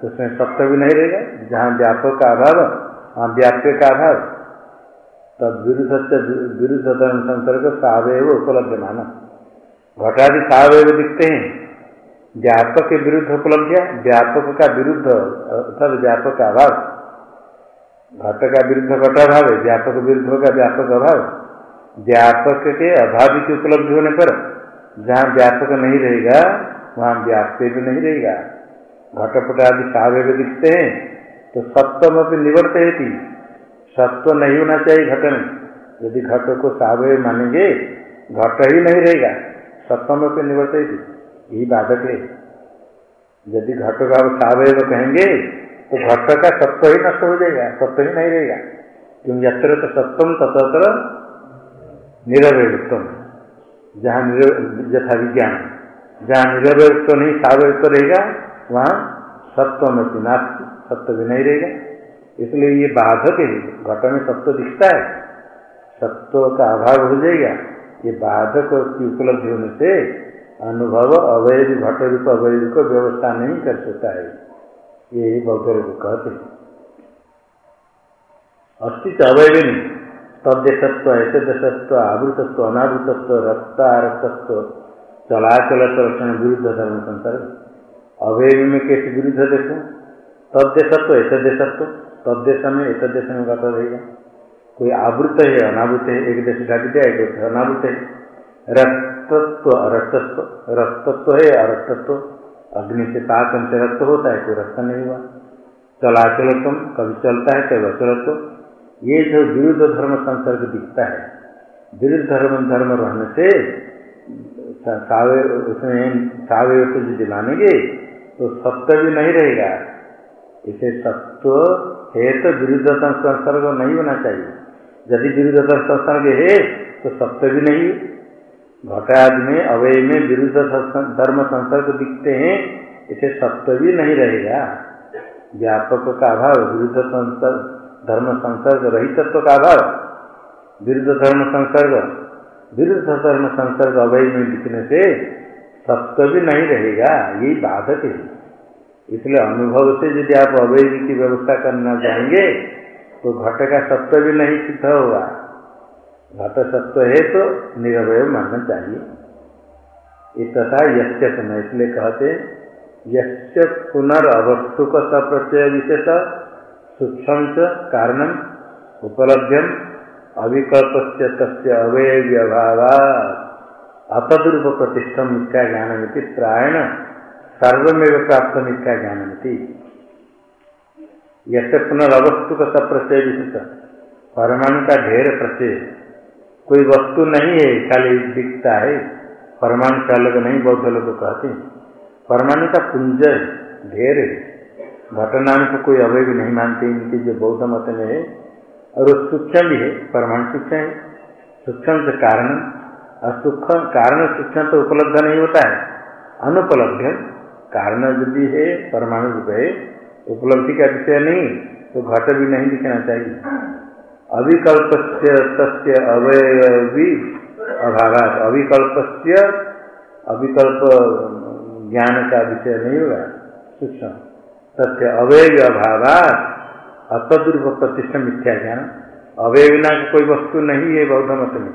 तो उसमें सत्य भी नहीं रहेगा। जहाँ व्यापक का अभाव, वहाँ व्याप्य का अभाव। तब विरुद्ध से विरुद्ध संसर्ग सावय उपलब्ध माना घटादि सावय दिखते हैं। व्यापक के विरुद्ध उपलब्धिया व्यापक का विरुद्ध, अर्थात व्यापक का अभाव। घट का विरुद्ध घटाभाव है। व्यापक विरुद्ध का व्यापक अभाव। व्यापक के अभाव की उपलब्धि होने पर जहाँ व्यापक नहीं रहेगा, वहाँ व्याप्य भी नहीं रहेगा। घटपट आदि सावय दिखते हैं तो सत्व में निवर्त थी सत्व नहीं होना चाहिए घट में यदि घट को सावय मानेंगे, घट ही नहीं रहेगा। सत्व में निवर्त थी यही बाधक है। यदि घट का सावय कहेंगे तो घट का सत्व ही नष्ट हो जाएगा, सत्व ही नहीं रहेगा। क्योंकि यत्र तो सत्वम तत्र निरवयत्व जहाँ यथा विज्ञान। जहाँ निरवयत्व नहीं सावयत्व रहेगा, वहाँ सत्व में नास्ती, सत्व भी नहीं रहेगा। इसलिए ये बाधक है। घट में सत्व दिखता है। सत्व का अभाव हो जाएगा। ये बाधक की उपलब्धि होने से अनुभव अवैध, घट रूप अवैध को व्यवस्था नहीं कर सकता है। ये बौद्ध को कहते हैं। अस्तित्व अवैध नहीं। तद्देशत्व ऐसे देशत्व आवृतत्व, अनावृतत्व, रक्तारक्तत्व चलाचल संरक्षण विरुद्ध धर्म संसर्ग। अवयव में कैसे विरुद्ध देखो। तद्देशत्व ऐसे देशत्व तद्देश में ऐसे देश में बात रहेगा कोई आवृत है, अनावृत है, एक देश ढक दिया, एक देश अनावृत है। रक्तत्व, अरक्तत्व, रक्तत्व है, अरक्तत्व। अग्नि से पाक रक्त होता है, कोई रक्त नहीं हुआ। चलाचलत्व, कभी चलता है, कभी अचलत्व। ये जो विरुद्ध धर्म संसर्ग दिखता है, विरुद्ध धर्म धर्म रहने से सावे, उसमें सावे को यदि मानेंगे तो सत्य भी नहीं रहेगा। इसे सत्व है तो विरुद्ध संसर्ग नहीं होना चाहिए। यदि विरुद्ध संसर्ग है तो सत्य भी नहीं। घटाद में, अवय में विरुद्ध धर्म संसर्ग दिखते हैं, इसे सत्य भी नहीं रहेगा। व्यापक का अभाव, विरुद्ध संसर्ग धर्म संसर्ग रही तत्व का अभाव, विरुद्ध धर्म संसर्ग, विरुद्ध धर्म संसर्ग अवय में लिखने से सत्य भी नहीं रहेगा, यही बाधक है। इसलिए अनुभव से यदि आप अवय की व्यवस्था करना चाहेंगे तो घट का सत्य भी नहीं सिद्ध होगा। घट सत्य है तो निरवय मानना चाहिए। इस तथा यश्य समय इसलिए कहते यश्य पुनर्वस्तुक सप्रत्यय विशेष सूक्ष्म कारण उपलब्ध्यम अविकल्प से तस्य अवयव्यभाव अतदुर्प प्रतिष्ठा मिथ्या ज्ञानमिति प्रायण सर्वमेव प्राप्त मिथ्या ज्ञानमिति यसे पुनर्वस्तु का सब प्रत्यय विशिष्ट परमाणु का ढेर प्रत्यय कोई वस्तु नहीं है, खाली दिखता है। परमाणु से अलग नहीं, बौद्ध लोग कहते परमाणु का पुंज ढेर है। घटनाओं को कोई अवैध नहीं मानते, इनके जो बौद्ध मत में है, और वो सूक्ष्म भी है, परमाणु सूक्ष्म है। सूक्ष्म से कारण और सूक्ष्म कारण सूक्ष्म तो उपलब्ध नहीं होता है। अनुपलब्ध कारण यदि है, परमाणु रूप है, उपलब्धि का विषय नहीं तो घट भी नहीं दिखना चाहिए। अविकल्प तस्य अवयवी अभाव अविकल्प अविकल्प ज्ञान का विषय नहीं होगा। सूक्ष्म तथ्य अवय अभाव अतदुर्भ प्रतिष्ठा मिथ्या ज्ञान अवयविना का कोई वस्तु नहीं है बौद्ध मत में।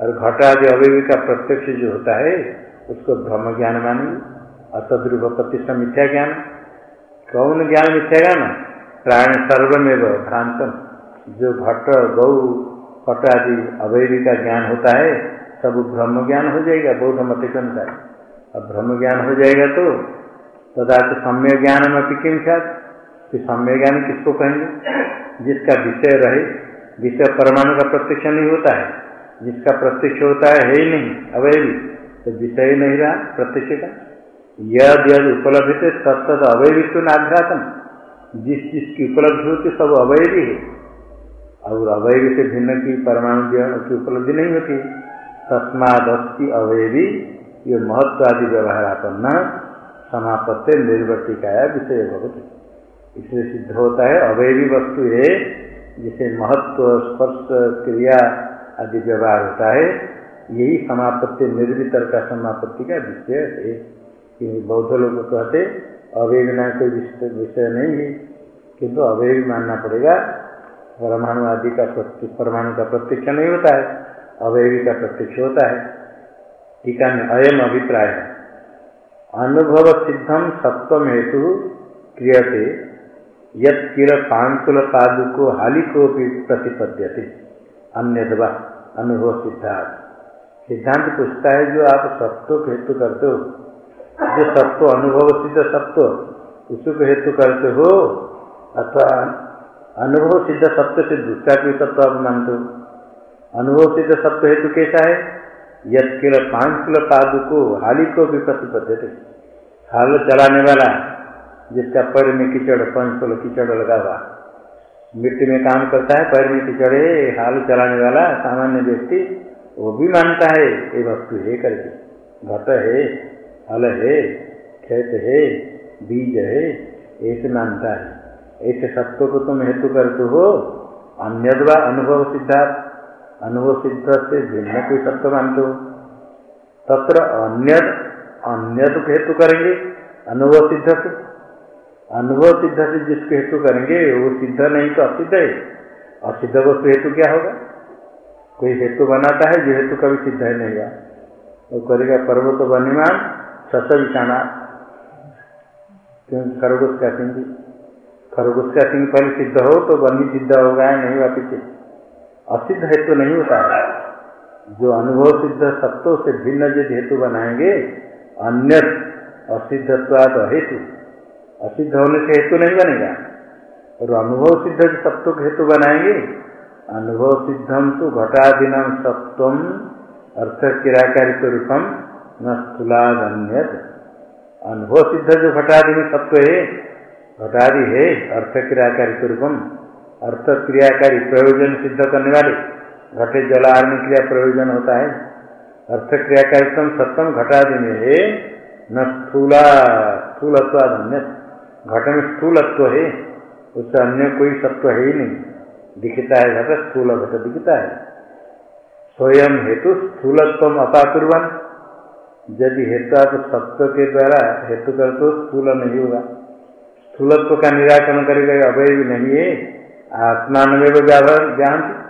और घटा जो अवयवी का प्रत्यक्ष जो होता है, उसको ब्रह्म ज्ञान मानेंगे। अतद्रुव प्रतिष्ठा मिथ्या ज्ञान कौन ज्ञान मिथ्या ज्ञान प्राण सर्वमेव भ्रांतम। जो घट गौ घट आदि अवयवी का ज्ञान होता है, सब ब्रह्म ज्ञान हो जाएगा, बौद्ध मत के अनुसार। अब ब्रह्म ज्ञान हो जाएगा तो तदा तो सम्य ज्ञान में किम ख्यात कि सम्य ज्ञान किसको कहेंगे? जिसका विषय रहे, विषय परमाणु का प्रत्यक्ष नहीं होता है। जिसका प्रत्यक्ष होता है है नहीं अवैवी तो विषय नहीं रहा, प्रत्यक्ष का। यद यद उपलब्ध थे तत्त अवैवित्व नाध्यातम। जिस जिसकी उपलब्धि होती, सब अवैवी है और अवैवी से भिन्न की परमाणु की उपलब्धि नहीं होती। तस्माद अस्थि अवैवी ये महत्व आदि व्यवहार आपन्न समापत्ति निर्वर्तिकाया विषय भगवती इसलिए सिद्ध होता है अवैवी वस्तु है, जिसे महत्व, स्पर्श, क्रिया आदि व्यवहार होता है, यही समापत्ति निर्वितर का समापत्ति का विषय है। कि बौद्ध लोग कहते अवैविना कोई विषय नहीं है। किंतु अवैवी मानना पड़ेगा, परमाणु आदि का परमाणु का प्रत्यक्ष नहीं होता है अवैवी का प्रत्यक्ष होता है। टीका में अयम अभिप्राय है। अनुभव सिद्धम सप्तम हेतु क्रियते यद किल पांकुल पादुको हालिको भी प्रतिपद्य थे अन्य अनुभव सिद्धांत सिद्धांत पूछता है, जो आप सत्व को हेतु करते हो, जो सत्व अनुभव सिद्ध सत्व उसी को हेतु करते हो, अथवा अनुभव सिद्ध सत्य से दूसरा कोई सत्व आप मानते हो? अनुभव सिद्ध सत्व हेतु कैसा है? यद किल पांकुल पादुको हालिको भी प्रतिपद्य थे हाल चलाने वाला जिसका पैर में कीचड़, पंच किलो कीचड़ लगा हुआ मिट्टी में काम करता है, पैर में कीचड़े हाल चलाने वाला सामान्य व्यक्ति, वो भी मानता है, ये वस्तु है करके। घट है हल है, खेत है, बीज है, ऐसे मानता है। ऐसे सत्व को तुम हेतु करते हो अन्यद्वा अनुभव सिद्धार्थ अनुभव सिद्ध से भिन्न कोई सत्व मानते हो? तत्र अन्य अन्य हेतु करेंगे अनुभव सिद्ध से। अनुभव सिद्ध से जिसको हेतु करेंगे, वो सिद्ध नहीं तो असिद्ध है। असिद्ध वस्तु हेतु क्या होगा? कोई हेतु बनाता है, जो हेतु कभी सिद्ध है नहीं हुआ वो करेगा पर्वत बनिमान सस विषाणा। क्योंकि खरगोश का सिंह खरगोश का सिंह पहले सिद्ध हो तो बनी सिद्ध होगा नहीं पीछे असिद्ध हेतु नहीं होता है। जो अनुभव सिद्ध सत्व से भिन्न यदि हेतु बनाएँगे अन्य असिद्धत्वाद हेतु असिद्ध होने से हेतु नहीं बनेगा। और अनुभव सिद्ध सत्व हेतु बनाएँगे, अनुभव सिद्धम तो घटाधीनम सत्वम अर्थ किराकारित रूपम न स्थूलादन्यत। अनुभव सिद्ध जो घटाधीन सत्व है, घटादि है अर्थ क्रियाकारी रूपम अर्थ क्रियाकारी प्रयोजन सिद्ध करने वाले, घटे जलारण क्रिया प्रयोजन होता है। अर्थ क्रियाकारित्व सत्यम घटादि में है, न स्थूला स्थूलत्वाद घट में स्थूलत्व है, उससे अन्य कोई सत्व है ही नहीं। दिखता है घट, स्थूल घट दिखता है। स्वयं हेतु स्थूलत्व अपाकुर्वन। यदि हेतु आप सत्व के द्वारा हेतु कर तो स्थूल नहीं होगा। स्थूलत्व का निराकरण करेगा अवय नहीं है। आत्मान में ज्ञान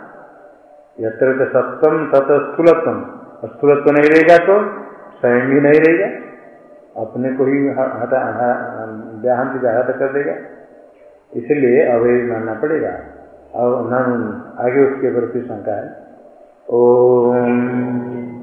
यत्र सत्यम तथ स्थूलत्व। स्थूलत्व नहीं रहेगा तो स्वयं भी नहीं रहेगा। अपने को ही हटा देहांत व्याहत कर देगा। इसलिए अवय मानना पड़ेगा। और आगे उसके प्रति शंका है। ओम।